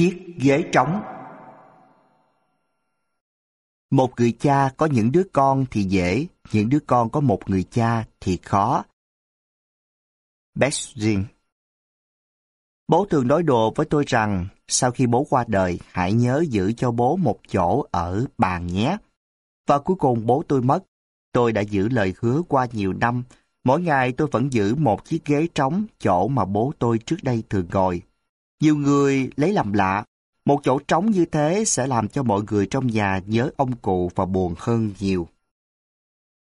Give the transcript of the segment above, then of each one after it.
Chiếc ghế trống Một người cha có những đứa con thì dễ, những đứa con có một người cha thì khó. Bestrin Bố thường nói đùa với tôi rằng sau khi bố qua đời hãy nhớ giữ cho bố một chỗ ở bàn nhé. Và cuối cùng bố tôi mất. Tôi đã giữ lời hứa qua nhiều năm. Mỗi ngày tôi vẫn giữ một chiếc ghế trống chỗ mà bố tôi trước đây thường ngồi. Nhiều người lấy làm lạ. Một chỗ trống như thế sẽ làm cho mọi người trong nhà nhớ ông cụ và buồn hơn nhiều.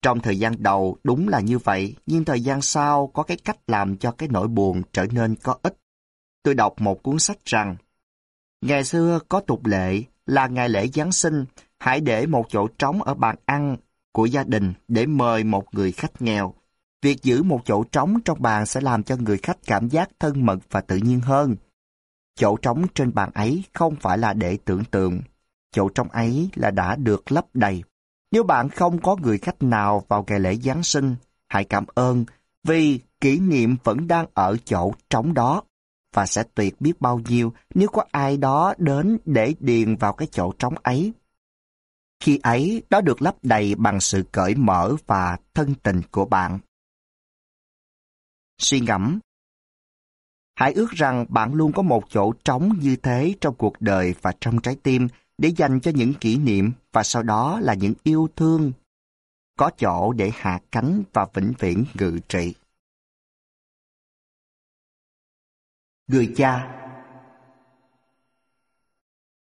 Trong thời gian đầu đúng là như vậy, nhưng thời gian sau có cái cách làm cho cái nỗi buồn trở nên có ích. Tôi đọc một cuốn sách rằng, Ngày xưa có tục lệ là ngày lễ Giáng sinh, hãy để một chỗ trống ở bàn ăn của gia đình để mời một người khách nghèo. Việc giữ một chỗ trống trong bàn sẽ làm cho người khách cảm giác thân mật và tự nhiên hơn. Chỗ trống trên bàn ấy không phải là để tưởng tượng. Chỗ trống ấy là đã được lấp đầy. Nếu bạn không có người khách nào vào ngày lễ Giáng sinh, hãy cảm ơn vì kỷ niệm vẫn đang ở chỗ trống đó. Và sẽ tuyệt biết bao nhiêu nếu có ai đó đến để điền vào cái chỗ trống ấy. Khi ấy, đó được lấp đầy bằng sự cởi mở và thân tình của bạn. Suy ngẫm Hãy ước rằng bạn luôn có một chỗ trống như thế trong cuộc đời và trong trái tim để dành cho những kỷ niệm và sau đó là những yêu thương. Có chỗ để hạ cánh và vĩnh viễn ngự trị. Người cha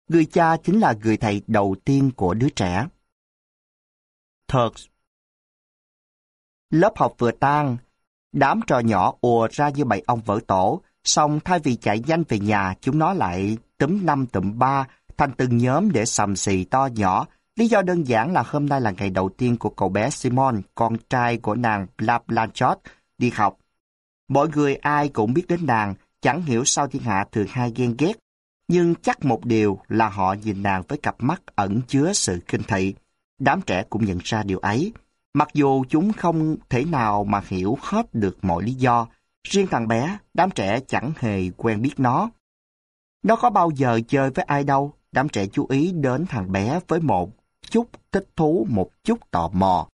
Người cha chính là người thầy đầu tiên của đứa trẻ. Thật Lớp học vừa tan, đám trò nhỏ ùa ra như bầy ong vỡ tổ, xong thay vì chạy nhanh về nhà, chúng nó lại túm năm tụm ba thành từng nhóm để sầm xì to nhỏ. Lý do đơn giản là hôm nay là ngày đầu tiên của cậu bé Simon, con trai của nàng Blanchot, đi học. Mọi người ai cũng biết đến nàng, chẳng hiểu sao thiên hạ thường hay ghen ghét. Nhưng chắc một điều là họ nhìn nàng với cặp mắt ẩn chứa sự kinh thị. Đám trẻ cũng nhận ra điều ấy. Mặc dù chúng không thể nào mà hiểu hết được mọi lý do, riêng thằng bé, đám trẻ chẳng hề quen biết nó. Nó có bao giờ chơi với ai đâu, đám trẻ chú ý đến thằng bé với một chút thích thú, một chút tò mò.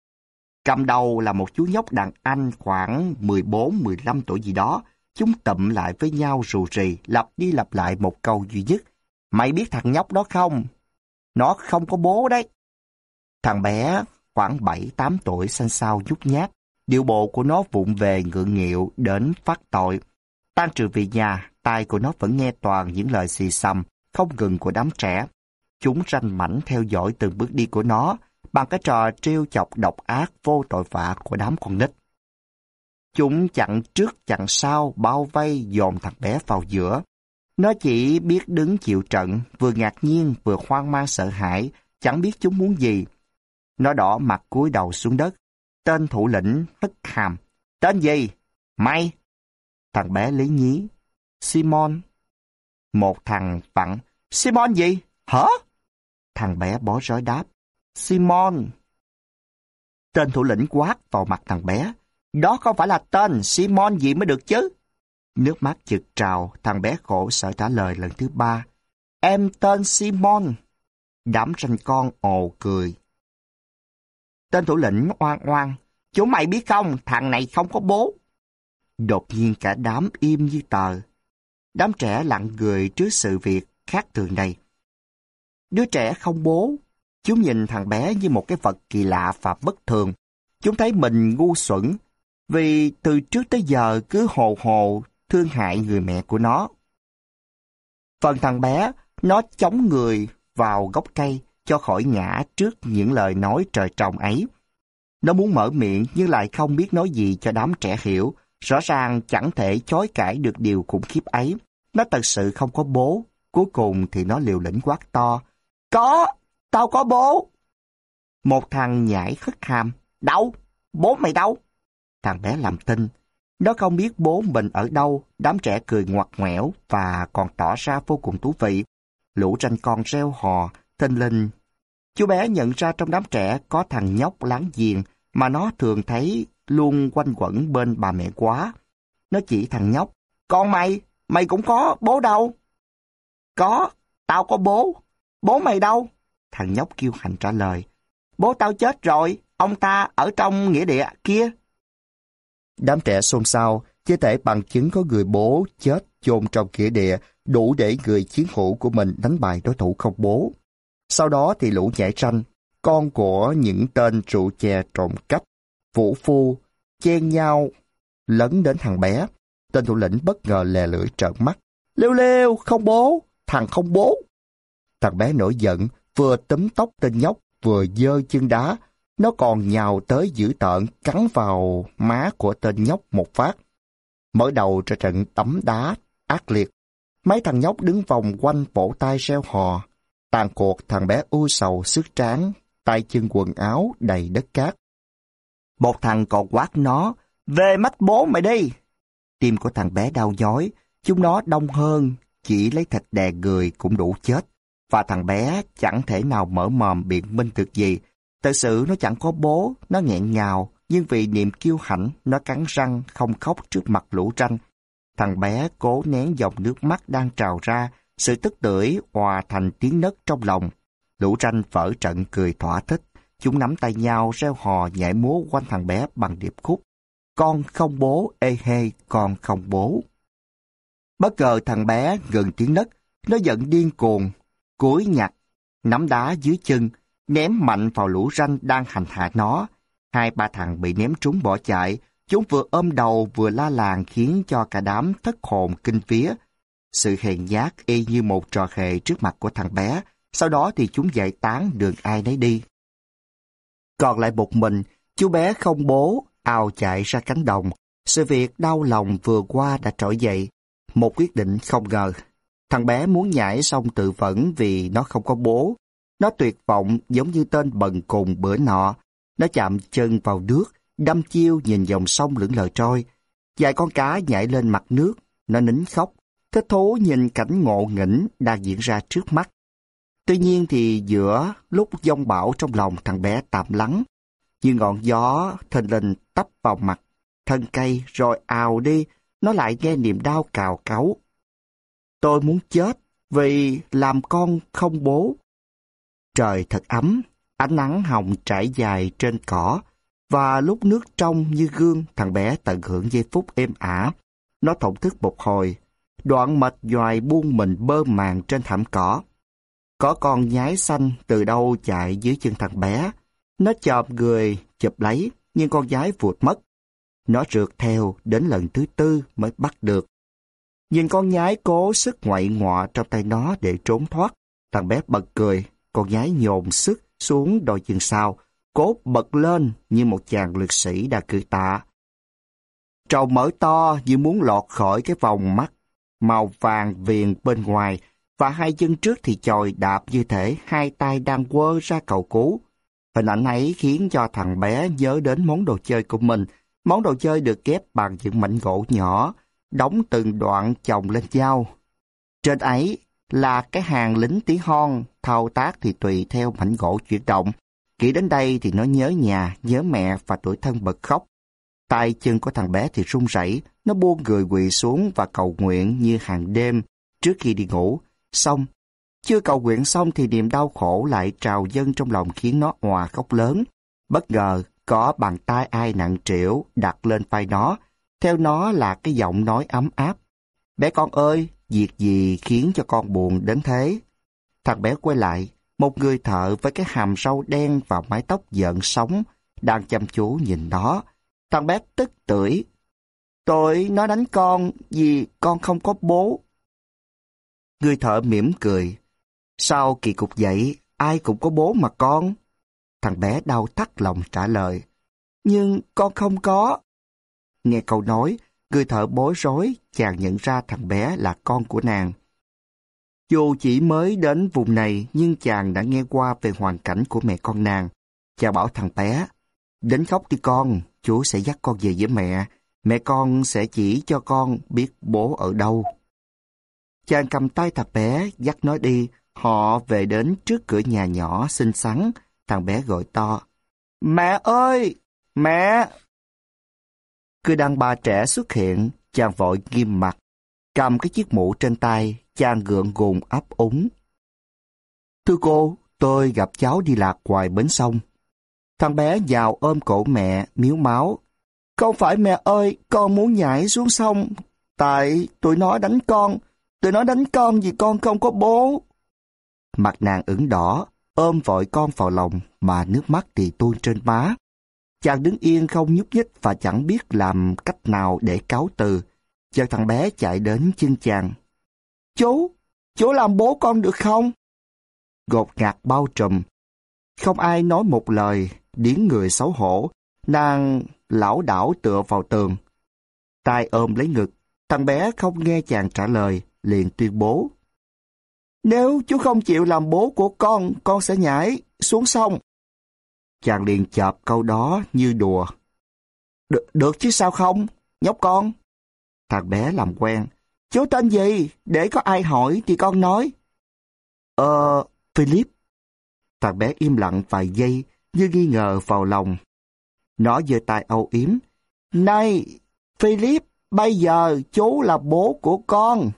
Cầm đầu là một chú nhóc đàn anh khoảng 14-15 tuổi gì đó. Chúng tụm lại với nhau rù rì, lặp đi lặp lại một câu duy nhất. Mày biết thằng nhóc đó không? Nó không có bố đấy. Thằng bé khoảng 7-8 tuổi xanh xao nhút nhát. Điệu bộ của nó vụng về ngượng nghịu đến phát tội. Tan trừ về nhà, tai của nó vẫn nghe toàn những lời xì xầm, không ngừng của đám trẻ. Chúng ranh mảnh theo dõi từng bước đi của nó bằng cái trò trêu chọc độc ác vô tội vạ của đám con nít. Chúng chặn trước chặn sau bao vây dồn thằng bé vào giữa. Nó chỉ biết đứng chịu trận, vừa ngạc nhiên vừa hoang mang sợ hãi, chẳng biết chúng muốn gì. Nó đỏ mặt cúi đầu xuống đất. Tên thủ lĩnh hất hàm. Tên gì? May. Thằng bé lý nhí. Simon. Một thằng vặn. Simon gì? Hả? Thằng bé bó rối đáp. Simon. Tên thủ lĩnh quát vào mặt thằng bé. Đó không phải là tên Simon gì mới được chứ. Nước mắt chực trào, thằng bé khổ sở trả lời lần thứ ba. Em tên Simon. Đám ranh con ồ cười. Tên thủ lĩnh oan oan. Chúng mày biết không, thằng này không có bố. Đột nhiên cả đám im như tờ. Đám trẻ lặng người trước sự việc khác thường này. Đứa trẻ không bố. Chúng nhìn thằng bé như một cái vật kỳ lạ và bất thường. Chúng thấy mình ngu xuẩn vì từ trước tới giờ cứ hồ hồ thương hại người mẹ của nó. Phần thằng bé, nó chống người vào gốc cây cho khỏi ngã trước những lời nói trời trồng ấy. Nó muốn mở miệng nhưng lại không biết nói gì cho đám trẻ hiểu. Rõ ràng chẳng thể chối cãi được điều khủng khiếp ấy. Nó thật sự không có bố. Cuối cùng thì nó liều lĩnh quát to. Có, tao có bố. Một thằng nhảy khất hàm. Đâu? Bố mày đâu? Thằng bé làm tin. Nó không biết bố mình ở đâu, đám trẻ cười ngoặt ngoẻo và còn tỏ ra vô cùng thú vị. Lũ tranh con reo hò, thanh linh. Chú bé nhận ra trong đám trẻ có thằng nhóc láng giềng mà nó thường thấy luôn quanh quẩn bên bà mẹ quá. Nó chỉ thằng nhóc. Con mày, mày cũng có bố đâu? Có, tao có bố. Bố mày đâu? Thằng nhóc kêu hành trả lời. Bố tao chết rồi, ông ta ở trong nghĩa địa kia. Đám trẻ xôn xao, chế thể bằng chứng có người bố chết chôn trong nghĩa địa đủ để người chiến hữu của mình đánh bại đối thủ không bố. Sau đó thì lũ nhảy tranh, con của những tên trụ chè trộm cắp, vũ phu, chen nhau, lấn đến thằng bé. Tên thủ lĩnh bất ngờ lè lưỡi trợn mắt. Lêu lêu, không bố, thằng không bố. Thằng bé nổi giận, vừa túm tóc tên nhóc, vừa dơ chân đá. Nó còn nhào tới giữ tợn, cắn vào má của tên nhóc một phát. Mở đầu cho trận tấm đá, ác liệt. Mấy thằng nhóc đứng vòng quanh vỗ tay reo hò. Tàn cuộc thằng bé u sầu sức tráng, tay chân quần áo đầy đất cát. Một thằng còn quát nó, về mắt bố mày đi. Tim của thằng bé đau nhói, chúng nó đông hơn, chỉ lấy thịt đè người cũng đủ chết. Và thằng bé chẳng thể nào mở mồm biện minh được gì. Thật sự nó chẳng có bố, nó nghẹn ngào, nhưng vì niềm kiêu hãnh, nó cắn răng không khóc trước mặt lũ tranh. Thằng bé cố nén dòng nước mắt đang trào ra, sự tức tưởi hòa thành tiếng nấc trong lòng. Lũ tranh vỡ trận cười thỏa thích. Chúng nắm tay nhau reo hò nhảy múa quanh thằng bé bằng điệp khúc. Con không bố, ê hê, con không bố. Bất ngờ thằng bé gần tiếng nấc, nó giận điên cuồng, cúi nhặt, nắm đá dưới chân, ném mạnh vào lũ ranh đang hành hạ nó. Hai ba thằng bị ném trúng bỏ chạy, chúng vừa ôm đầu vừa la làng khiến cho cả đám thất hồn kinh vía. Sự hèn nhát y như một trò hề trước mặt của thằng bé, sau đó thì chúng giải tán đường ai nấy đi. Còn lại một mình, chú bé không bố, ào chạy ra cánh đồng. Sự việc đau lòng vừa qua đã trỗi dậy. Một quyết định không ngờ. Thằng bé muốn nhảy xong tự vẫn vì nó không có bố. Nó tuyệt vọng giống như tên bần cùng bữa nọ. Nó chạm chân vào nước, đâm chiêu nhìn dòng sông lững lờ trôi. Vài con cá nhảy lên mặt nước, nó nín khóc, thích thú nhìn cảnh ngộ nghĩnh đang diễn ra trước mắt. Tuy nhiên thì giữa lúc giông bão trong lòng thằng bé tạm lắng, như ngọn gió thình lình tấp vào mặt, thân cây rồi ào đi, nó lại nghe niềm đau cào cáu. Tôi muốn chết vì làm con không bố. Trời thật ấm, ánh nắng hồng trải dài trên cỏ, và lúc nước trong như gương, thằng bé tận hưởng giây phút êm ả. Nó thổn thức một hồi, đoạn mệt doài buông mình bơ màng trên thảm cỏ. Có con nhái xanh từ đâu chạy dưới chân thằng bé. Nó chọp người, chụp lấy, nhưng con nhái vụt mất. Nó rượt theo đến lần thứ tư mới bắt được. Nhìn con nhái cố sức ngoại ngọa trong tay nó để trốn thoát. Thằng bé bật cười, con nhái nhồn sức xuống đôi chân sau, cốt bật lên như một chàng liệt sĩ đã cử tạ. Trầu mở to như muốn lọt khỏi cái vòng mắt, màu vàng viền bên ngoài, và hai chân trước thì chòi đạp như thể hai tay đang quơ ra cầu cứu. Hình ảnh ấy khiến cho thằng bé nhớ đến món đồ chơi của mình. Món đồ chơi được ghép bằng những mảnh gỗ nhỏ, đóng từng đoạn chồng lên nhau. Trên ấy là cái hàng lính tí hon, thao tác thì tùy theo mảnh gỗ chuyển động. Kỹ đến đây thì nó nhớ nhà, nhớ mẹ và tuổi thân bật khóc. Tay chân của thằng bé thì run rẩy, nó buông người quỳ xuống và cầu nguyện như hàng đêm trước khi đi ngủ. Xong, chưa cầu nguyện xong thì niềm đau khổ lại trào dâng trong lòng khiến nó hòa khóc lớn. Bất ngờ, có bàn tay ai nặng trĩu đặt lên vai nó, theo nó là cái giọng nói ấm áp. Bé con ơi, việc gì khiến cho con buồn đến thế? Thằng bé quay lại, một người thợ với cái hàm râu đen và mái tóc giận sóng đang chăm chú nhìn nó. Thằng bé tức tưởi. tội nó đánh con vì con không có bố. Người thợ mỉm cười. Sao kỳ cục vậy, ai cũng có bố mà con. Thằng bé đau thắt lòng trả lời. Nhưng con không có. Nghe câu nói, người thợ bối rối, chàng nhận ra thằng bé là con của nàng. Dù chỉ mới đến vùng này, nhưng chàng đã nghe qua về hoàn cảnh của mẹ con nàng. Chàng bảo thằng bé, đến khóc đi con, chú sẽ dắt con về với mẹ. Mẹ con sẽ chỉ cho con biết bố ở đâu. Chàng cầm tay thằng bé, dắt nó đi. Họ về đến trước cửa nhà nhỏ xinh xắn. Thằng bé gọi to. Mẹ ơi! Mẹ! Cứ đàn bà trẻ xuất hiện, chàng vội nghiêm mặt, cầm cái chiếc mũ trên tay, chàng gượng gùng ấp úng. Thưa cô, tôi gặp cháu đi lạc ngoài bến sông. Thằng bé vào ôm cổ mẹ, miếu máu. Không phải mẹ ơi, con muốn nhảy xuống sông. Tại tụi nó đánh con. Tụi nó đánh con vì con không có bố. Mặt nàng ửng đỏ, ôm vội con vào lòng mà nước mắt thì tuôn trên má. Chàng đứng yên không nhúc nhích và chẳng biết làm cách nào để cáo từ. Chờ thằng bé chạy đến chân chàng. Chú, chú làm bố con được không? Gột ngạt bao trùm. Không ai nói một lời, điếng người xấu hổ. Nàng lão đảo tựa vào tường. tay ôm lấy ngực, thằng bé không nghe chàng trả lời, liền tuyên bố. Nếu chú không chịu làm bố của con, con sẽ nhảy xuống sông. Chàng liền chợp câu đó như đùa. Được, được chứ sao không, nhóc con. Thằng bé làm quen. Chú tên gì? Để có ai hỏi thì con nói. Ờ, Philip. Thằng bé im lặng vài giây như nghi ngờ vào lòng. Nó giơ tay âu yếm. Này, Philip, bây giờ chú là bố của con.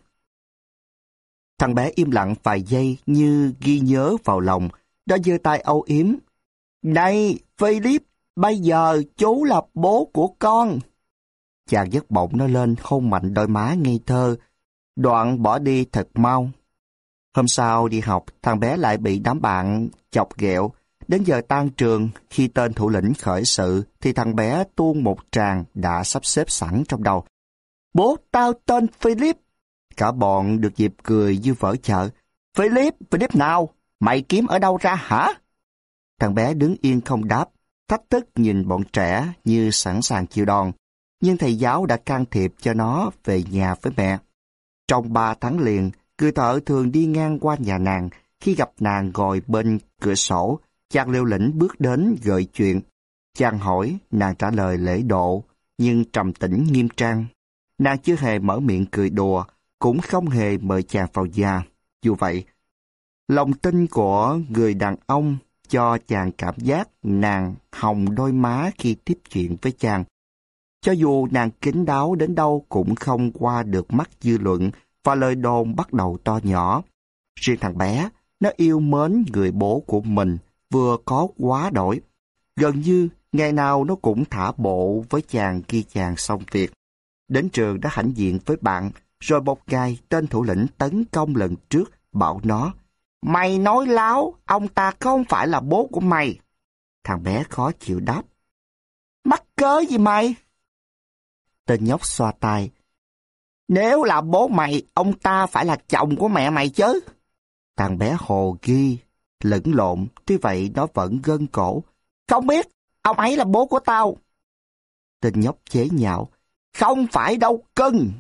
Thằng bé im lặng vài giây như ghi nhớ vào lòng. Nó giơ tay âu yếm. Này, Philip, bây giờ chú là bố của con. Chàng giấc bỗng nó lên hôn mạnh đôi má ngây thơ, đoạn bỏ đi thật mau. Hôm sau đi học, thằng bé lại bị đám bạn chọc ghẹo. Đến giờ tan trường, khi tên thủ lĩnh khởi sự, thì thằng bé tuôn một tràng đã sắp xếp sẵn trong đầu. Bố tao tên Philip. Cả bọn được dịp cười như vỡ chợ. Philip, Philip nào? Mày kiếm ở đâu ra hả? Thằng bé đứng yên không đáp, thách thức nhìn bọn trẻ như sẵn sàng chịu đòn. Nhưng thầy giáo đã can thiệp cho nó về nhà với mẹ. Trong ba tháng liền, người thợ thường đi ngang qua nhà nàng, khi gặp nàng ngồi bên cửa sổ, chàng liêu lĩnh bước đến gợi chuyện. Chàng hỏi, nàng trả lời lễ độ, nhưng trầm tĩnh nghiêm trang. Nàng chưa hề mở miệng cười đùa, cũng không hề mời chàng vào nhà. Dù vậy, lòng tin của người đàn ông cho chàng cảm giác nàng hồng đôi má khi tiếp chuyện với chàng. Cho dù nàng kín đáo đến đâu cũng không qua được mắt dư luận và lời đồn bắt đầu to nhỏ. Riêng thằng bé, nó yêu mến người bố của mình, vừa có quá đổi. Gần như ngày nào nó cũng thả bộ với chàng khi chàng xong việc. Đến trường đã hãnh diện với bạn, rồi một ngày tên thủ lĩnh tấn công lần trước bảo nó Mày nói láo, ông ta không phải là bố của mày. Thằng bé khó chịu đáp. Mắc cớ gì mày? Tên nhóc xoa tay. Nếu là bố mày, ông ta phải là chồng của mẹ mày chứ. Thằng bé hồ ghi, lẫn lộn, tuy vậy nó vẫn gân cổ. Không biết, ông ấy là bố của tao. Tên nhóc chế nhạo. Không phải đâu cưng.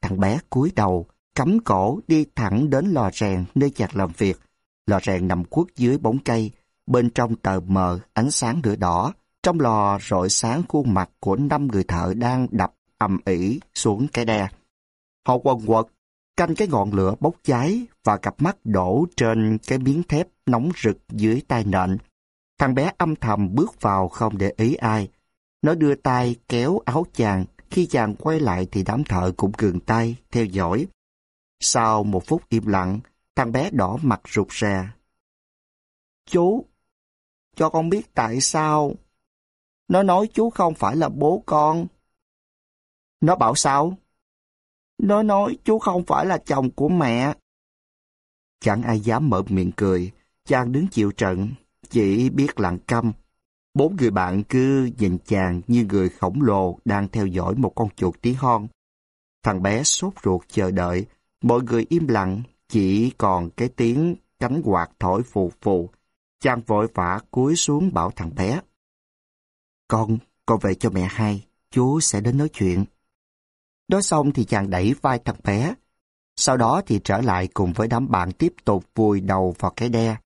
Thằng bé cúi đầu, cắm cổ đi thẳng đến lò rèn nơi chặt làm việc. Lò rèn nằm khuất dưới bóng cây, bên trong tờ mờ ánh sáng lửa đỏ. Trong lò rọi sáng khuôn mặt của năm người thợ đang đập ầm ỉ xuống cái đe. Họ quần quật, canh cái ngọn lửa bốc cháy và cặp mắt đổ trên cái miếng thép nóng rực dưới tay nện. Thằng bé âm thầm bước vào không để ý ai. Nó đưa tay kéo áo chàng, khi chàng quay lại thì đám thợ cũng cường tay, theo dõi. Sau một phút im lặng, thằng bé đỏ mặt rụt rè. Chú, cho con biết tại sao. Nó nói chú không phải là bố con. Nó bảo sao? Nó nói chú không phải là chồng của mẹ. Chẳng ai dám mở miệng cười, chàng đứng chịu trận, chỉ biết lặng câm. Bốn người bạn cứ nhìn chàng như người khổng lồ đang theo dõi một con chuột tí hon. Thằng bé sốt ruột chờ đợi, Mọi người im lặng, chỉ còn cái tiếng cánh quạt thổi phù phù. Chàng vội vã cúi xuống bảo thằng bé. Con, con về cho mẹ hai, chú sẽ đến nói chuyện. Nói xong thì chàng đẩy vai thằng bé. Sau đó thì trở lại cùng với đám bạn tiếp tục vùi đầu vào cái đe.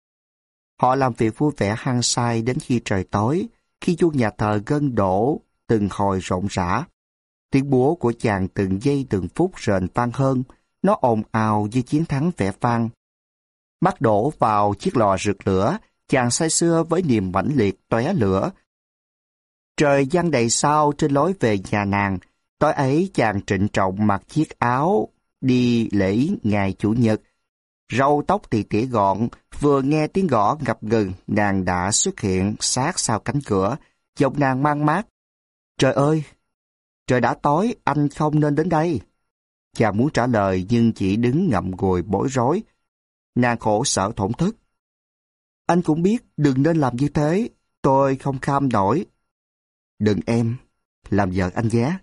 Họ làm việc vui vẻ hăng say đến khi trời tối, khi chuông nhà thờ gân đổ, từng hồi rộn rã. Tiếng búa của chàng từng giây từng phút rền vang hơn, nó ồn ào như chiến thắng vẻ vang. Mắt đổ vào chiếc lò rực lửa, chàng say xưa với niềm mãnh liệt tóe lửa. Trời giăng đầy sao trên lối về nhà nàng, tối ấy chàng trịnh trọng mặc chiếc áo đi lễ ngày Chủ nhật. Râu tóc thì tỉa gọn, vừa nghe tiếng gõ ngập ngừng, nàng đã xuất hiện sát sau cánh cửa, giọng nàng mang mát. Trời ơi! Trời đã tối, anh không nên đến đây. Chàng muốn trả lời nhưng chỉ đứng ngậm ngùi bối rối. Nàng khổ sở thổn thức. Anh cũng biết đừng nên làm như thế, tôi không kham nổi. Đừng em, làm vợ anh ghé.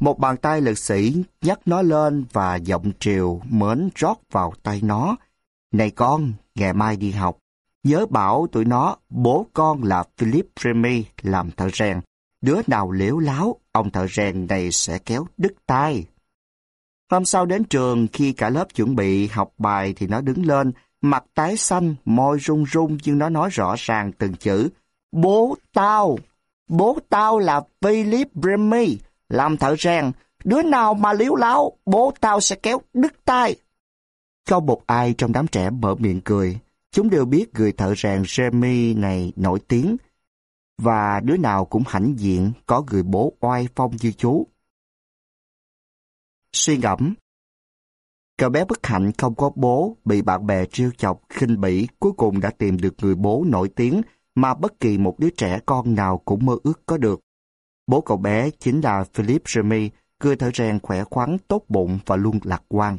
Một bàn tay lực sĩ nhấc nó lên và giọng triều mến rót vào tay nó. Này con, ngày mai đi học. Nhớ bảo tụi nó, bố con là Philip Remy làm thợ rèn. Đứa nào liễu láo, ông thợ rèn này sẽ kéo đứt tay. Hôm sau đến trường, khi cả lớp chuẩn bị học bài thì nó đứng lên, mặt tái xanh, môi run run nhưng nó nói rõ ràng từng chữ. Bố tao, bố tao là Philip Remy, làm thợ rèn, đứa nào mà liếu láo, bố tao sẽ kéo đứt tay. Không một ai trong đám trẻ mở miệng cười. Chúng đều biết người thợ rèn Jeremy này nổi tiếng, và đứa nào cũng hãnh diện có người bố oai phong như chú. Suy ngẫm Cậu bé bất hạnh không có bố, bị bạn bè trêu chọc, khinh bỉ, cuối cùng đã tìm được người bố nổi tiếng mà bất kỳ một đứa trẻ con nào cũng mơ ước có được. Bố cậu bé chính là Philip Remy, cười thở rèn khỏe khoắn, tốt bụng và luôn lạc quan.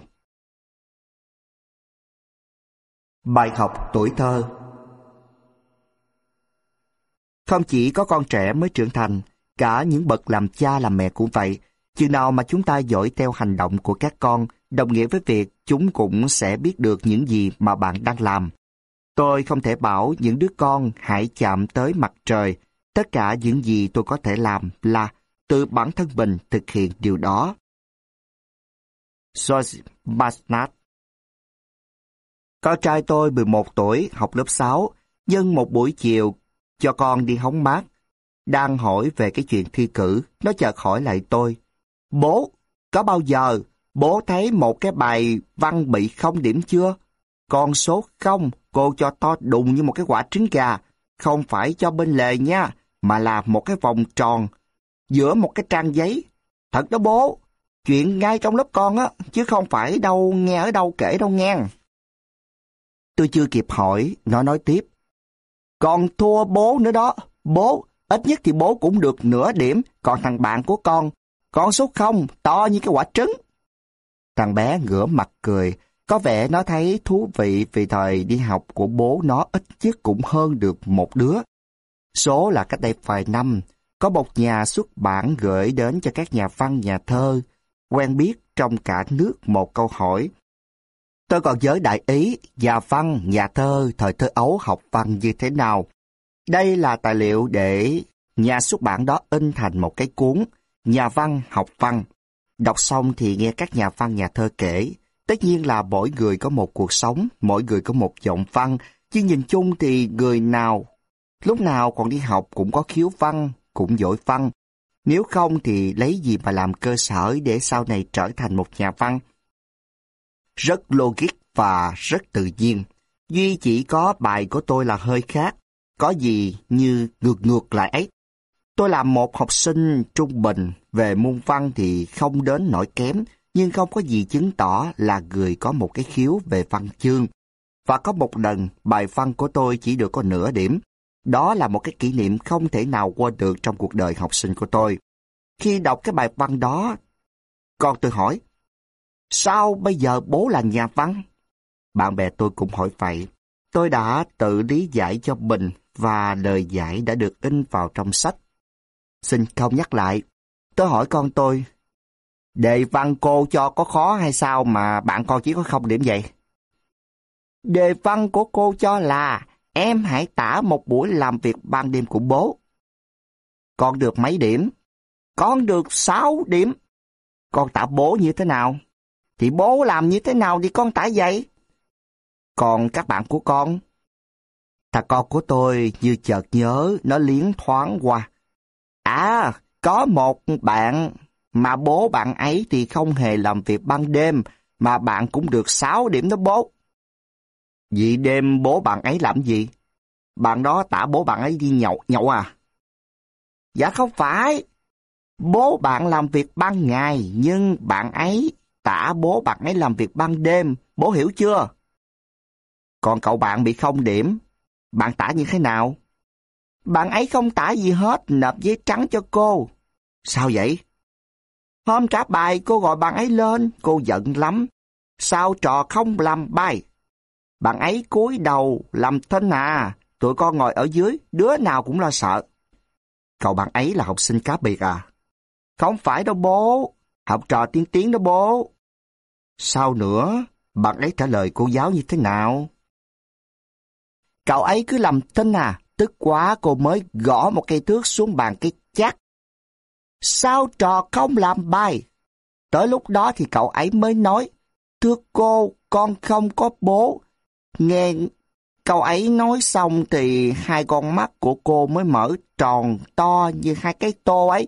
Bài học tuổi thơ Không chỉ có con trẻ mới trưởng thành, cả những bậc làm cha làm mẹ cũng vậy. Chừng nào mà chúng ta dõi theo hành động của các con, đồng nghĩa với việc chúng cũng sẽ biết được những gì mà bạn đang làm. Tôi không thể bảo những đứa con hãy chạm tới mặt trời. Tất cả những gì tôi có thể làm là tự bản thân mình thực hiện điều đó. George Basnat Con trai tôi 11 tuổi, học lớp 6, Dân một buổi chiều cho con đi hóng mát. Đang hỏi về cái chuyện thi cử, nó chợt hỏi lại tôi. Bố, có bao giờ bố thấy một cái bài văn bị không điểm chưa? Con số không, cô cho to đùng như một cái quả trứng gà. Không phải cho bên lề nha, mà là một cái vòng tròn giữa một cái trang giấy. Thật đó bố, chuyện ngay trong lớp con á, chứ không phải đâu nghe ở đâu kể đâu nghe. Tôi chưa kịp hỏi, nó nói tiếp. Còn thua bố nữa đó, bố, ít nhất thì bố cũng được nửa điểm, còn thằng bạn của con, con số không, to như cái quả trứng. Thằng bé ngửa mặt cười, có vẻ nó thấy thú vị vì thời đi học của bố nó ít nhất cũng hơn được một đứa. Số là cách đây vài năm, có một nhà xuất bản gửi đến cho các nhà văn nhà thơ, quen biết trong cả nước một câu hỏi. Tôi còn nhớ đại ý, nhà văn, nhà thơ, thời thơ ấu học văn như thế nào. Đây là tài liệu để nhà xuất bản đó in thành một cái cuốn, nhà văn học văn. Đọc xong thì nghe các nhà văn nhà thơ kể, tất nhiên là mỗi người có một cuộc sống, mỗi người có một giọng văn, chứ nhìn chung thì người nào lúc nào còn đi học cũng có khiếu văn, cũng giỏi văn. Nếu không thì lấy gì mà làm cơ sở để sau này trở thành một nhà văn? Rất logic và rất tự nhiên. Duy chỉ có bài của tôi là hơi khác. Có gì như ngược ngược lại ấy. Tôi là một học sinh trung bình, về môn văn thì không đến nổi kém, nhưng không có gì chứng tỏ là người có một cái khiếu về văn chương. Và có một lần, bài văn của tôi chỉ được có nửa điểm, đó là một cái kỷ niệm không thể nào quên được trong cuộc đời học sinh của tôi. Khi đọc cái bài văn đó, con tôi hỏi, sao bây giờ bố là nhà văn? Bạn bè tôi cũng hỏi vậy. Tôi đã tự lý giải cho mình và lời giải đã được in vào trong sách. Xin không nhắc lại. Tôi hỏi con tôi, đề văn cô cho có khó hay sao mà bạn con chỉ có không điểm vậy? Đề văn của cô cho là Em hãy tả một buổi làm việc ban đêm của bố. Con được mấy điểm? Con được 6 điểm. Con tả bố như thế nào? Thì bố làm như thế nào thì con tả vậy? Còn các bạn của con? Thằng con của tôi như chợt nhớ nó liến thoáng qua. À, có một bạn mà bố bạn ấy thì không hề làm việc ban đêm mà bạn cũng được 6 điểm đó bố vì đêm bố bạn ấy làm gì? Bạn đó tả bố bạn ấy đi nhậu, nhậu à? Dạ không phải. Bố bạn làm việc ban ngày, nhưng bạn ấy tả bố bạn ấy làm việc ban đêm, bố hiểu chưa? Còn cậu bạn bị không điểm, bạn tả như thế nào? Bạn ấy không tả gì hết, nộp giấy trắng cho cô. Sao vậy? Hôm trả bài cô gọi bạn ấy lên, cô giận lắm. Sao trò không làm bài? Bạn ấy cúi đầu, làm thân à. Tụi con ngồi ở dưới, đứa nào cũng lo sợ. Cậu bạn ấy là học sinh cá biệt à? Không phải đâu bố, học trò tiên tiến đó bố. Sao nữa? Bạn ấy trả lời cô giáo như thế nào? Cậu ấy cứ làm thân à, tức quá cô mới gõ một cây thước xuống bàn cái chắc. Sao trò không làm bài? Tới lúc đó thì cậu ấy mới nói, Thưa cô, con không có bố. Nghe câu ấy nói xong thì hai con mắt của cô mới mở tròn to như hai cái tô ấy.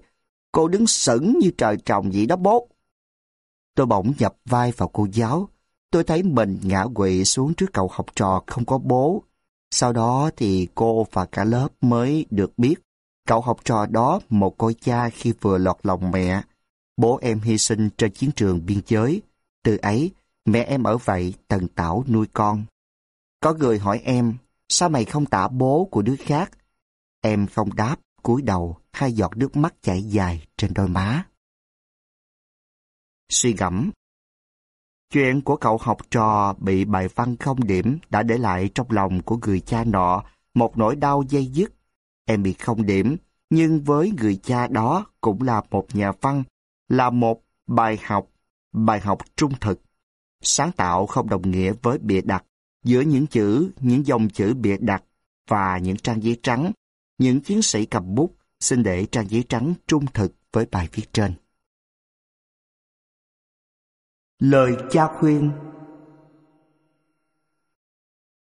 Cô đứng sững như trời trồng vậy đó bố. Tôi bỗng nhập vai vào cô giáo. Tôi thấy mình ngã quỵ xuống trước cậu học trò không có bố. Sau đó thì cô và cả lớp mới được biết cậu học trò đó một cô cha khi vừa lọt lòng mẹ. Bố em hy sinh trên chiến trường biên giới. Từ ấy, mẹ em ở vậy tần tảo nuôi con. Có người hỏi em, sao mày không tả bố của đứa khác? Em không đáp, cúi đầu, hai giọt nước mắt chảy dài trên đôi má. Suy gẫm Chuyện của cậu học trò bị bài văn không điểm đã để lại trong lòng của người cha nọ một nỗi đau dây dứt. Em bị không điểm, nhưng với người cha đó cũng là một nhà văn, là một bài học, bài học trung thực. Sáng tạo không đồng nghĩa với bịa đặt. Giữa những chữ, những dòng chữ bịa đặt và những trang giấy trắng, những chiến sĩ cầm bút xin để trang giấy trắng trung thực với bài viết trên. Lời cha khuyên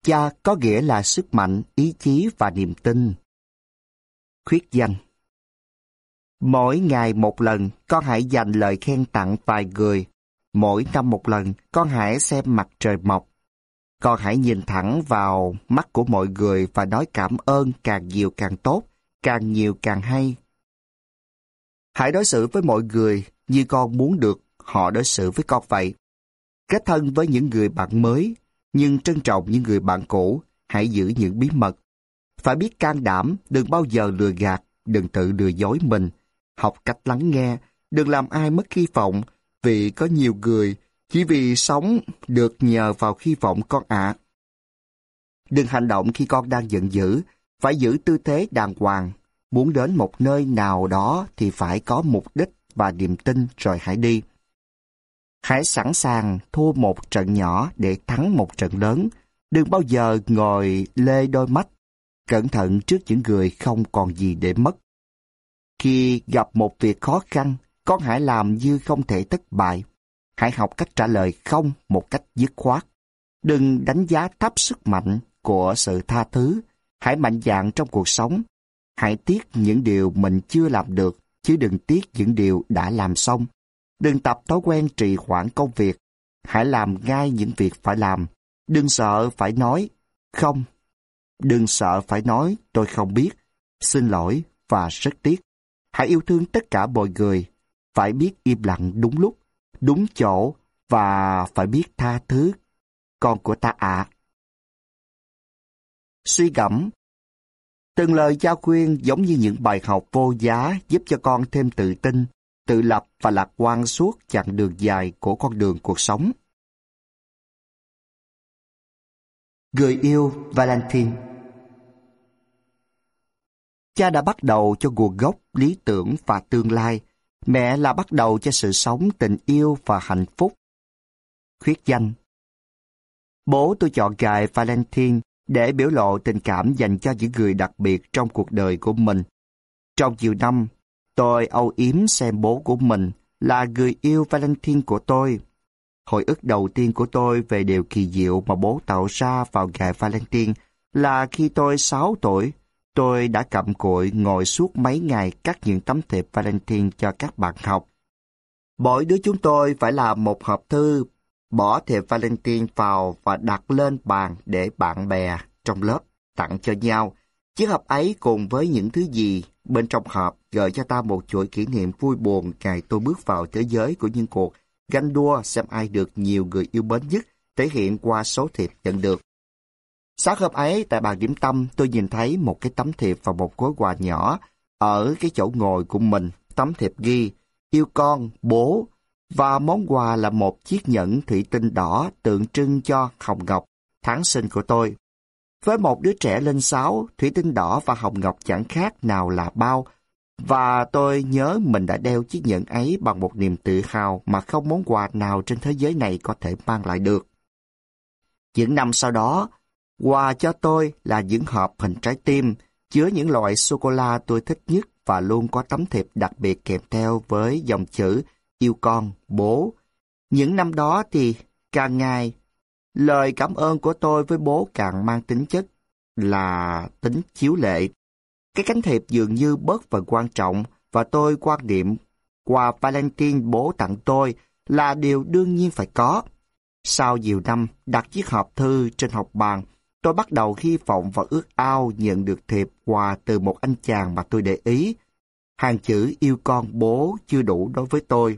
Cha có nghĩa là sức mạnh, ý chí và niềm tin. Khuyết danh Mỗi ngày một lần, con hãy dành lời khen tặng vài người. Mỗi năm một lần, con hãy xem mặt trời mọc. Con hãy nhìn thẳng vào mắt của mọi người và nói cảm ơn càng nhiều càng tốt, càng nhiều càng hay. Hãy đối xử với mọi người như con muốn được họ đối xử với con vậy. Kết thân với những người bạn mới, nhưng trân trọng những người bạn cũ, hãy giữ những bí mật. Phải biết can đảm, đừng bao giờ lừa gạt, đừng tự lừa dối mình. Học cách lắng nghe, đừng làm ai mất hy vọng, vì có nhiều người chỉ vì sống được nhờ vào hy vọng con ạ. Đừng hành động khi con đang giận dữ, phải giữ tư thế đàng hoàng. Muốn đến một nơi nào đó thì phải có mục đích và niềm tin rồi hãy đi. Hãy sẵn sàng thua một trận nhỏ để thắng một trận lớn. Đừng bao giờ ngồi lê đôi mắt. Cẩn thận trước những người không còn gì để mất. Khi gặp một việc khó khăn, con hãy làm như không thể thất bại. Hãy học cách trả lời không một cách dứt khoát. Đừng đánh giá thấp sức mạnh của sự tha thứ. Hãy mạnh dạn trong cuộc sống. Hãy tiếc những điều mình chưa làm được, chứ đừng tiếc những điều đã làm xong. Đừng tập thói quen trì hoãn công việc. Hãy làm ngay những việc phải làm. Đừng sợ phải nói không. Đừng sợ phải nói tôi không biết, xin lỗi và rất tiếc. Hãy yêu thương tất cả mọi người. Phải biết im lặng đúng lúc, đúng chỗ và phải biết tha thứ. Con của ta ạ. Suy gẫm Từng lời giao khuyên giống như những bài học vô giá giúp cho con thêm tự tin, tự lập và lạc quan suốt chặng đường dài của con đường cuộc sống. Người yêu Valentine Cha đã bắt đầu cho nguồn gốc, lý tưởng và tương lai. Mẹ là bắt đầu cho sự sống, tình yêu và hạnh phúc. Khuyết danh Bố tôi chọn gài Valentine để biểu lộ tình cảm dành cho những người đặc biệt trong cuộc đời của mình. Trong nhiều năm, Tôi âu yếm xem bố của mình là người yêu Valentine của tôi. Hồi ức đầu tiên của tôi về điều kỳ diệu mà bố tạo ra vào ngày Valentine là khi tôi 6 tuổi, tôi đã cặm cụi ngồi suốt mấy ngày cắt những tấm thiệp Valentine cho các bạn học. Mỗi đứa chúng tôi phải làm một hộp thư, bỏ thiệp Valentine vào và đặt lên bàn để bạn bè trong lớp tặng cho nhau. Chiếc hộp ấy cùng với những thứ gì bên trong hộp gợi cho ta một chuỗi kỷ niệm vui buồn ngày tôi bước vào thế giới của những cuộc ganh đua xem ai được nhiều người yêu mến nhất, thể hiện qua số thiệp nhận được. Sáng hôm ấy, tại bàn điểm tâm, tôi nhìn thấy một cái tấm thiệp và một gói quà nhỏ ở cái chỗ ngồi của mình. Tấm thiệp ghi, yêu con, bố, và món quà là một chiếc nhẫn thủy tinh đỏ tượng trưng cho Hồng Ngọc, tháng sinh của tôi. Với một đứa trẻ lên sáu, thủy tinh đỏ và hồng ngọc chẳng khác nào là bao, và tôi nhớ mình đã đeo chiếc nhẫn ấy bằng một niềm tự hào mà không món quà nào trên thế giới này có thể mang lại được. Những năm sau đó, quà cho tôi là những hộp hình trái tim, chứa những loại sô-cô-la tôi thích nhất và luôn có tấm thiệp đặc biệt kèm theo với dòng chữ yêu con, bố. Những năm đó thì càng ngày, lời cảm ơn của tôi với bố càng mang tính chất là tính chiếu lệ. Cái cánh thiệp dường như bớt phần quan trọng và tôi quan niệm quà Valentine bố tặng tôi là điều đương nhiên phải có. Sau nhiều năm đặt chiếc hộp thư trên học bàn, tôi bắt đầu hy vọng và ước ao nhận được thiệp quà từ một anh chàng mà tôi để ý. Hàng chữ yêu con bố chưa đủ đối với tôi.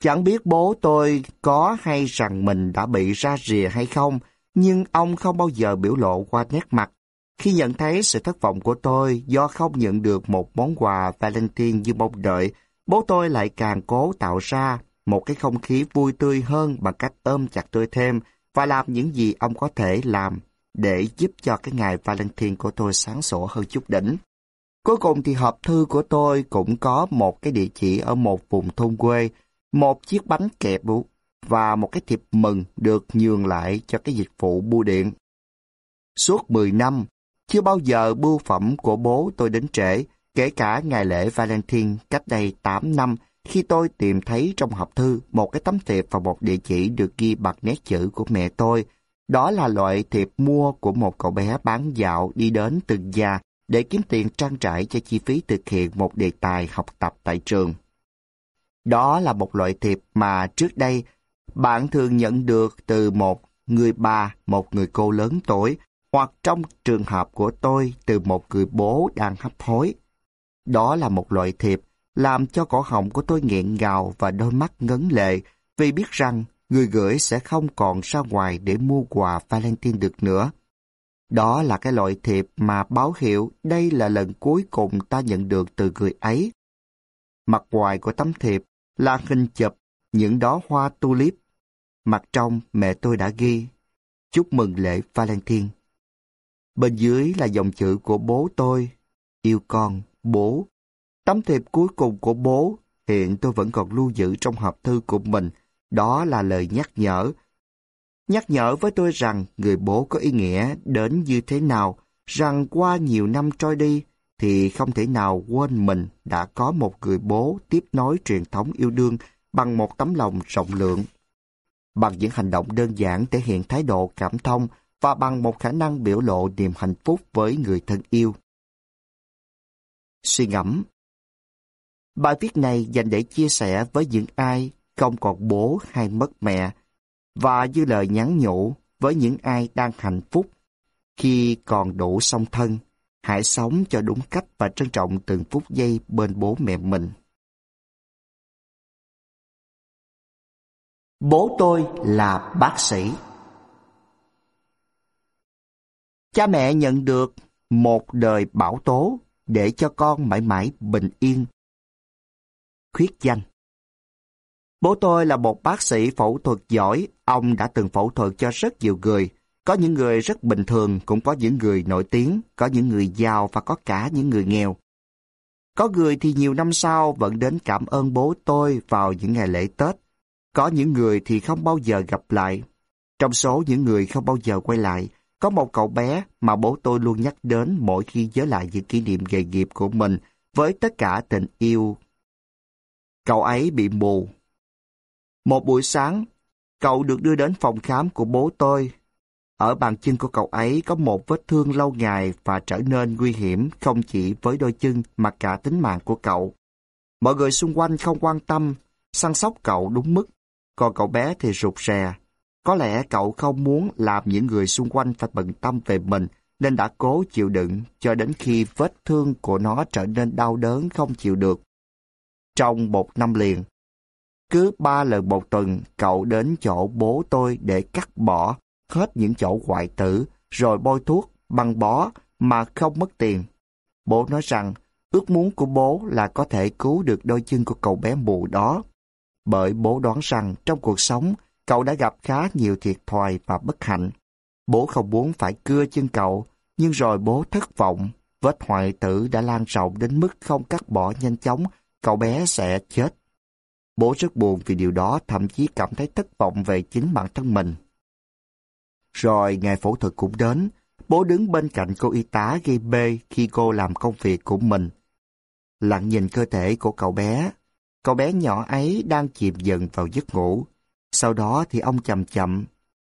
Chẳng biết bố tôi có hay rằng mình đã bị ra rìa hay không, nhưng ông không bao giờ biểu lộ qua nét mặt. Khi nhận thấy sự thất vọng của tôi do không nhận được một món quà Valentine như mong đợi, bố tôi lại càng cố tạo ra một cái không khí vui tươi hơn bằng cách ôm chặt tôi thêm và làm những gì ông có thể làm để giúp cho cái ngày Valentine của tôi sáng sủa hơn chút đỉnh. Cuối cùng thì hộp thư của tôi cũng có một cái địa chỉ ở một vùng thôn quê, một chiếc bánh kẹp và một cái thiệp mừng được nhường lại cho cái dịch vụ bưu điện. Suốt 10 năm, chưa bao giờ bưu phẩm của bố tôi đến trễ, kể cả ngày lễ Valentine cách đây 8 năm khi tôi tìm thấy trong hộp thư một cái tấm thiệp và một địa chỉ được ghi bằng nét chữ của mẹ tôi. Đó là loại thiệp mua của một cậu bé bán dạo đi đến từng nhà để kiếm tiền trang trải cho chi phí thực hiện một đề tài học tập tại trường. Đó là một loại thiệp mà trước đây bạn thường nhận được từ một người bà, một người cô lớn tuổi, hoặc trong trường hợp của tôi từ một người bố đang hấp hối. Đó là một loại thiệp làm cho cổ họng của tôi nghẹn ngào và đôi mắt ngấn lệ vì biết rằng người gửi sẽ không còn ra ngoài để mua quà Valentine được nữa. Đó là cái loại thiệp mà báo hiệu đây là lần cuối cùng ta nhận được từ người ấy. Mặt ngoài của tấm thiệp là hình chụp những đóa hoa tulip. Mặt trong mẹ tôi đã ghi Chúc mừng lễ Valentine. Bên dưới là dòng chữ của bố tôi Yêu con, bố. Tấm thiệp cuối cùng của bố hiện tôi vẫn còn lưu giữ trong hộp thư của mình. Đó là lời nhắc nhở. Nhắc nhở với tôi rằng người bố có ý nghĩa đến như thế nào, rằng qua nhiều năm trôi đi, thì không thể nào quên mình đã có một người bố tiếp nối truyền thống yêu đương bằng một tấm lòng rộng lượng. Bằng những hành động đơn giản thể hiện thái độ cảm thông và bằng một khả năng biểu lộ niềm hạnh phúc với người thân yêu. Suy ngẫm Bài viết này dành để chia sẻ với những ai không còn bố hay mất mẹ, và như lời nhắn nhủ với những ai đang hạnh phúc khi còn đủ song thân Hãy sống cho đúng cách và trân trọng từng phút giây bên bố mẹ mình. Bố tôi là bác sĩ. Cha mẹ nhận được một đời bảo tố để cho con mãi mãi bình yên. Khuyết danh Bố tôi là một bác sĩ phẫu thuật giỏi, ông đã từng phẫu thuật cho rất nhiều người, có những người rất bình thường, cũng có những người nổi tiếng, có những người giàu và có cả những người nghèo. Có người thì nhiều năm sau vẫn đến cảm ơn bố tôi vào những ngày lễ Tết. Có những người thì không bao giờ gặp lại. Trong số những người không bao giờ quay lại, có một cậu bé mà bố tôi luôn nhắc đến mỗi khi nhớ lại những kỷ niệm nghề nghiệp của mình với tất cả tình yêu. Cậu ấy bị mù. Một buổi sáng, cậu được đưa đến phòng khám của bố tôi ở bàn chân của cậu ấy có một vết thương lâu ngày và trở nên nguy hiểm không chỉ với đôi chân mà cả tính mạng của cậu. Mọi người xung quanh không quan tâm, săn sóc cậu đúng mức, còn cậu bé thì rụt rè. Có lẽ cậu không muốn làm những người xung quanh phải bận tâm về mình, nên đã cố chịu đựng cho đến khi vết thương của nó trở nên đau đớn không chịu được. Trong một năm liền, Cứ ba lần một tuần, cậu đến chỗ bố tôi để cắt bỏ hết những chỗ hoại tử, rồi bôi thuốc, băng bó mà không mất tiền. Bố nói rằng ước muốn của bố là có thể cứu được đôi chân của cậu bé mù đó. Bởi bố đoán rằng trong cuộc sống, cậu đã gặp khá nhiều thiệt thòi và bất hạnh. Bố không muốn phải cưa chân cậu, nhưng rồi bố thất vọng. Vết hoại tử đã lan rộng đến mức không cắt bỏ nhanh chóng, cậu bé sẽ chết. Bố rất buồn vì điều đó, thậm chí cảm thấy thất vọng về chính bản thân mình. Rồi ngày phẫu thuật cũng đến, bố đứng bên cạnh cô y tá gây bê khi cô làm công việc của mình. Lặng nhìn cơ thể của cậu bé, cậu bé nhỏ ấy đang chìm dần vào giấc ngủ. Sau đó thì ông chậm chậm,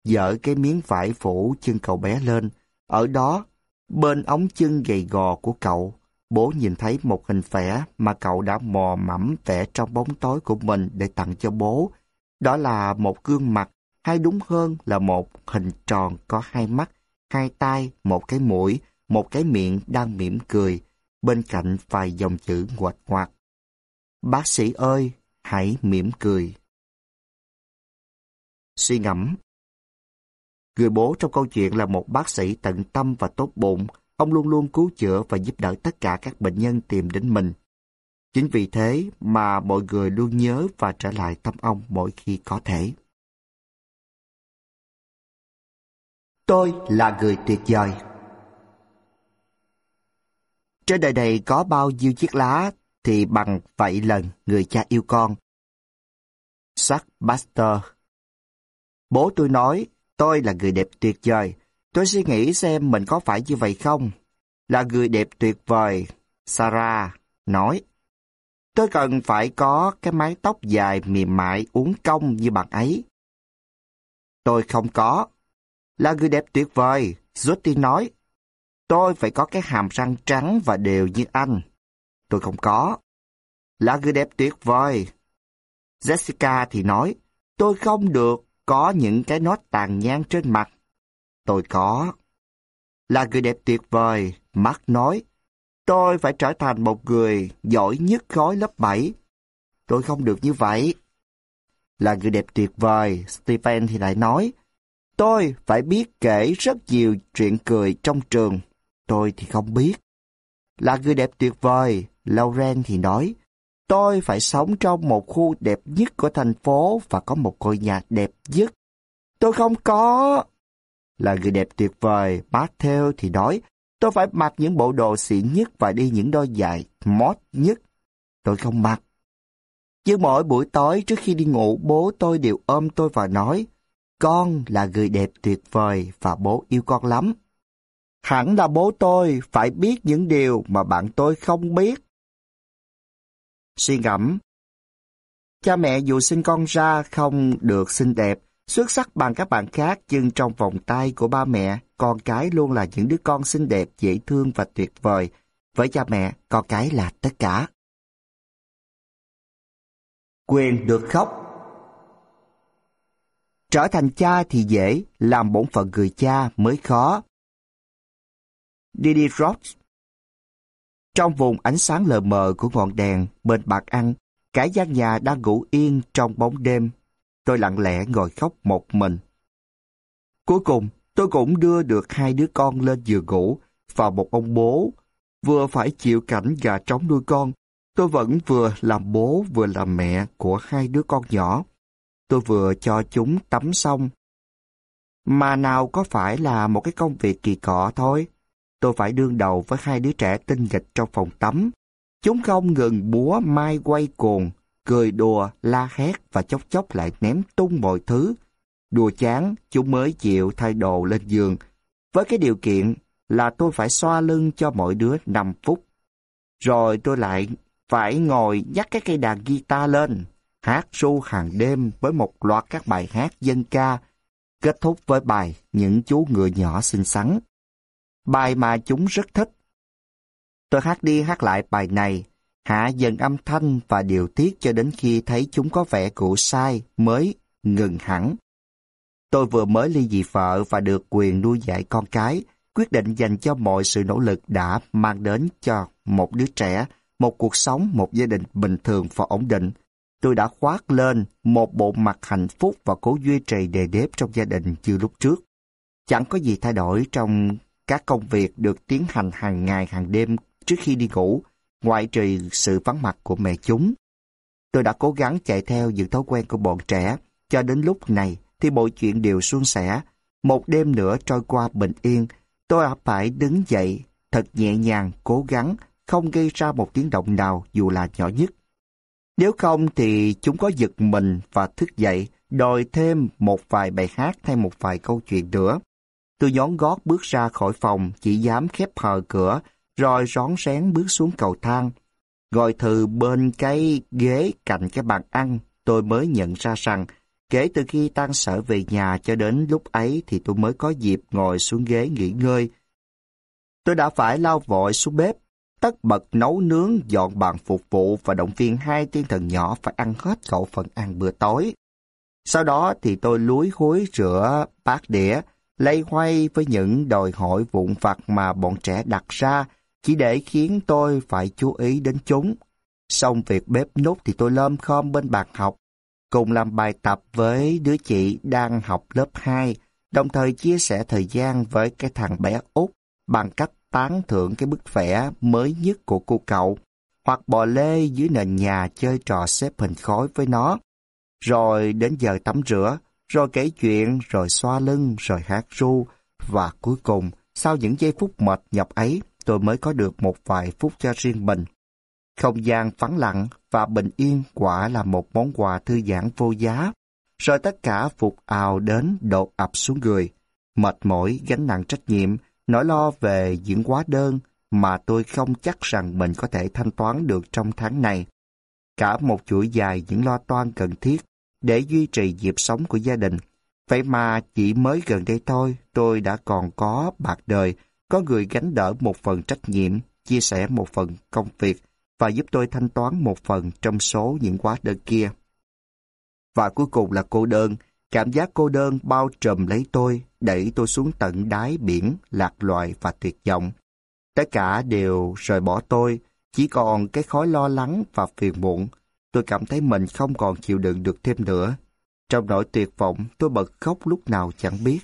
dỡ cái miếng vải phủ chân cậu bé lên. Ở đó, bên ống chân gầy gò của cậu, bố nhìn thấy một hình vẽ mà cậu đã mò mẫm vẽ trong bóng tối của mình để tặng cho bố. Đó là một gương mặt, hay đúng hơn là một hình tròn có hai mắt, hai tay, một cái mũi, một cái miệng đang mỉm cười, bên cạnh vài dòng chữ ngoạch ngoạc. Bác sĩ ơi, hãy mỉm cười. Suy ngẫm Người bố trong câu chuyện là một bác sĩ tận tâm và tốt bụng, ông luôn luôn cứu chữa và giúp đỡ tất cả các bệnh nhân tìm đến mình. Chính vì thế mà mọi người luôn nhớ và trở lại thăm ông mỗi khi có thể. Tôi là người tuyệt vời. Trên đời này có bao nhiêu chiếc lá thì bằng vậy lần người cha yêu con. Sắc Buster Bố tôi nói, tôi là người đẹp tuyệt vời. Tôi suy nghĩ xem mình có phải như vậy không? Là người đẹp tuyệt vời. Sarah nói. Tôi cần phải có cái mái tóc dài mềm mại uốn cong như bạn ấy. Tôi không có. Là người đẹp tuyệt vời, Justin nói. Tôi phải có cái hàm răng trắng và đều như anh. Tôi không có. Là người đẹp tuyệt vời. Jessica thì nói, tôi không được có những cái nốt tàn nhang trên mặt. Tôi có. Là người đẹp tuyệt vời, Mark nói. Tôi phải trở thành một người giỏi nhất khối lớp 7. Tôi không được như vậy. Là người đẹp tuyệt vời, Stephen thì lại nói. Tôi phải biết kể rất nhiều chuyện cười trong trường. Tôi thì không biết. Là người đẹp tuyệt vời, Lauren thì nói. Tôi phải sống trong một khu đẹp nhất của thành phố và có một ngôi nhà đẹp nhất. Tôi không có. Là người đẹp tuyệt vời, Matthew thì nói. Tôi phải mặc những bộ đồ xịn nhất và đi những đôi giày mót nhất. Tôi không mặc. Nhưng mỗi buổi tối trước khi đi ngủ, bố tôi đều ôm tôi và nói, con là người đẹp tuyệt vời và bố yêu con lắm. Hẳn là bố tôi phải biết những điều mà bạn tôi không biết. Suy ngẫm Cha mẹ dù sinh con ra không được xinh đẹp, xuất sắc bằng các bạn khác nhưng trong vòng tay của ba mẹ, con cái luôn là những đứa con xinh đẹp, dễ thương và tuyệt vời. Với cha mẹ, con cái là tất cả. Quyền được khóc Trở thành cha thì dễ, làm bổn phận người cha mới khó. Didi Roth Trong vùng ánh sáng lờ mờ của ngọn đèn bên bạc ăn, cả gian nhà đang ngủ yên trong bóng đêm. Tôi lặng lẽ ngồi khóc một mình. Cuối cùng, tôi cũng đưa được hai đứa con lên giường ngủ và một ông bố vừa phải chịu cảnh gà trống nuôi con. Tôi vẫn vừa làm bố vừa làm mẹ của hai đứa con nhỏ tôi vừa cho chúng tắm xong. Mà nào có phải là một cái công việc kỳ cọ thôi. Tôi phải đương đầu với hai đứa trẻ tinh nghịch trong phòng tắm. Chúng không ngừng búa mai quay cuồng, cười đùa, la hét và chốc chốc lại ném tung mọi thứ. Đùa chán, chúng mới chịu thay đồ lên giường. Với cái điều kiện là tôi phải xoa lưng cho mỗi đứa 5 phút. Rồi tôi lại phải ngồi dắt cái cây đàn guitar lên hát ru hàng đêm với một loạt các bài hát dân ca, kết thúc với bài Những chú ngựa nhỏ xinh xắn. Bài mà chúng rất thích. Tôi hát đi hát lại bài này, hạ dần âm thanh và điều tiết cho đến khi thấy chúng có vẻ cũ sai mới ngừng hẳn. Tôi vừa mới ly dị vợ và được quyền nuôi dạy con cái, quyết định dành cho mọi sự nỗ lực đã mang đến cho một đứa trẻ, một cuộc sống, một gia đình bình thường và ổn định, tôi đã khoác lên một bộ mặt hạnh phúc và cố duy trì đề đếp trong gia đình như lúc trước. Chẳng có gì thay đổi trong các công việc được tiến hành hàng ngày hàng đêm trước khi đi ngủ, ngoại trừ sự vắng mặt của mẹ chúng. Tôi đã cố gắng chạy theo những thói quen của bọn trẻ, cho đến lúc này thì mọi chuyện đều suôn sẻ. Một đêm nữa trôi qua bình yên, tôi đã phải đứng dậy, thật nhẹ nhàng, cố gắng, không gây ra một tiếng động nào dù là nhỏ nhất. Nếu không thì chúng có giật mình và thức dậy, đòi thêm một vài bài hát hay một vài câu chuyện nữa. Tôi nhón gót bước ra khỏi phòng, chỉ dám khép hờ cửa, rồi rón rén bước xuống cầu thang. Ngồi thừ bên cái ghế cạnh cái bàn ăn, tôi mới nhận ra rằng, kể từ khi tan sở về nhà cho đến lúc ấy thì tôi mới có dịp ngồi xuống ghế nghỉ ngơi. Tôi đã phải lao vội xuống bếp, tất bật nấu nướng, dọn bàn phục vụ và động viên hai tiên thần nhỏ phải ăn hết khẩu phần ăn bữa tối. Sau đó thì tôi lúi húi rửa bát đĩa, lây hoay với những đòi hỏi vụn vặt mà bọn trẻ đặt ra chỉ để khiến tôi phải chú ý đến chúng. Xong việc bếp nút thì tôi lơm khom bên bàn học, cùng làm bài tập với đứa chị đang học lớp 2, đồng thời chia sẻ thời gian với cái thằng bé út bằng cách tán thưởng cái bức vẽ mới nhất của cô cậu, hoặc bò lê dưới nền nhà chơi trò xếp hình khói với nó. Rồi đến giờ tắm rửa, rồi kể chuyện, rồi xoa lưng, rồi hát ru, và cuối cùng, sau những giây phút mệt nhọc ấy, tôi mới có được một vài phút cho riêng mình. Không gian vắng lặng và bình yên quả là một món quà thư giãn vô giá. Rồi tất cả phục ào đến đột ập xuống người. Mệt mỏi, gánh nặng trách nhiệm, nỗi lo về những quá đơn mà tôi không chắc rằng mình có thể thanh toán được trong tháng này. Cả một chuỗi dài những lo toan cần thiết để duy trì dịp sống của gia đình. Vậy mà chỉ mới gần đây thôi, tôi đã còn có bạc đời, có người gánh đỡ một phần trách nhiệm, chia sẻ một phần công việc và giúp tôi thanh toán một phần trong số những quá đơn kia. Và cuối cùng là cô đơn, cảm giác cô đơn bao trùm lấy tôi, đẩy tôi xuống tận đáy biển, lạc loài và tuyệt vọng. Tất cả đều rời bỏ tôi, chỉ còn cái khói lo lắng và phiền muộn. Tôi cảm thấy mình không còn chịu đựng được thêm nữa. Trong nỗi tuyệt vọng, tôi bật khóc lúc nào chẳng biết.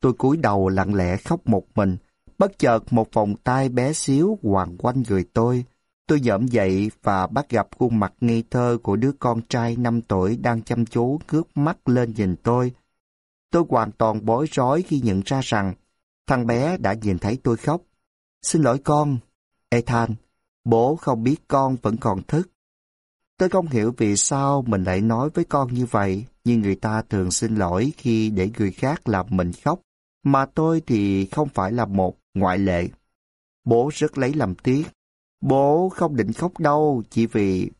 Tôi cúi đầu lặng lẽ khóc một mình, bất chợt một vòng tay bé xíu hoàng quanh người tôi. Tôi dợm dậy và bắt gặp khuôn mặt ngây thơ của đứa con trai 5 tuổi đang chăm chú ngước mắt lên nhìn tôi. Tôi hoàn toàn bối rối khi nhận ra rằng thằng bé đã nhìn thấy tôi khóc. Xin lỗi con. Ethan, bố không biết con vẫn còn thức. Tôi không hiểu vì sao mình lại nói với con như vậy, nhưng người ta thường xin lỗi khi để người khác làm mình khóc, mà tôi thì không phải là một ngoại lệ. Bố rất lấy làm tiếc. Bố không định khóc đâu, chỉ vì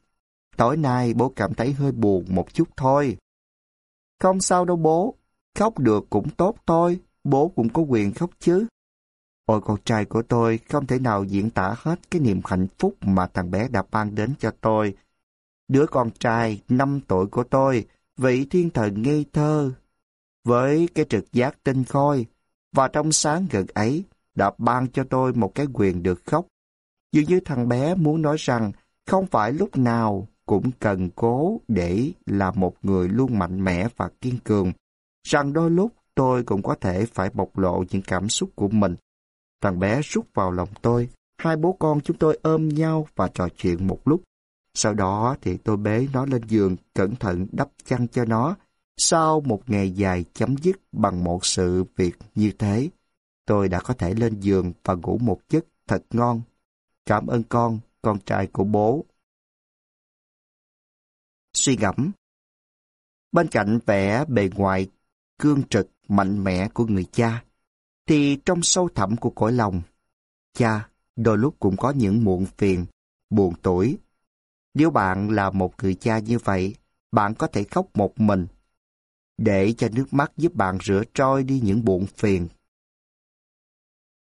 tối nay bố cảm thấy hơi buồn một chút thôi. Không sao đâu bố, khóc được cũng tốt thôi, bố cũng có quyền khóc chứ. Ôi con trai của tôi không thể nào diễn tả hết cái niềm hạnh phúc mà thằng bé đã ban đến cho tôi. Đứa con trai 5 tuổi của tôi, vị thiên thần ngây thơ, với cái trực giác tinh khôi, và trong sáng gần ấy đã ban cho tôi một cái quyền được khóc. Dường như thằng bé muốn nói rằng không phải lúc nào cũng cần cố để là một người luôn mạnh mẽ và kiên cường, rằng đôi lúc tôi cũng có thể phải bộc lộ những cảm xúc của mình. Thằng bé rút vào lòng tôi, hai bố con chúng tôi ôm nhau và trò chuyện một lúc. Sau đó thì tôi bế nó lên giường, cẩn thận đắp chăn cho nó. Sau một ngày dài chấm dứt bằng một sự việc như thế, tôi đã có thể lên giường và ngủ một giấc thật ngon. Cảm ơn con, con trai của bố. Suy ngẫm Bên cạnh vẻ bề ngoài cương trực, mạnh mẽ của người cha, thì trong sâu thẳm của cõi lòng, cha đôi lúc cũng có những muộn phiền, buồn tuổi. Nếu bạn là một người cha như vậy, bạn có thể khóc một mình, để cho nước mắt giúp bạn rửa trôi đi những buồn phiền.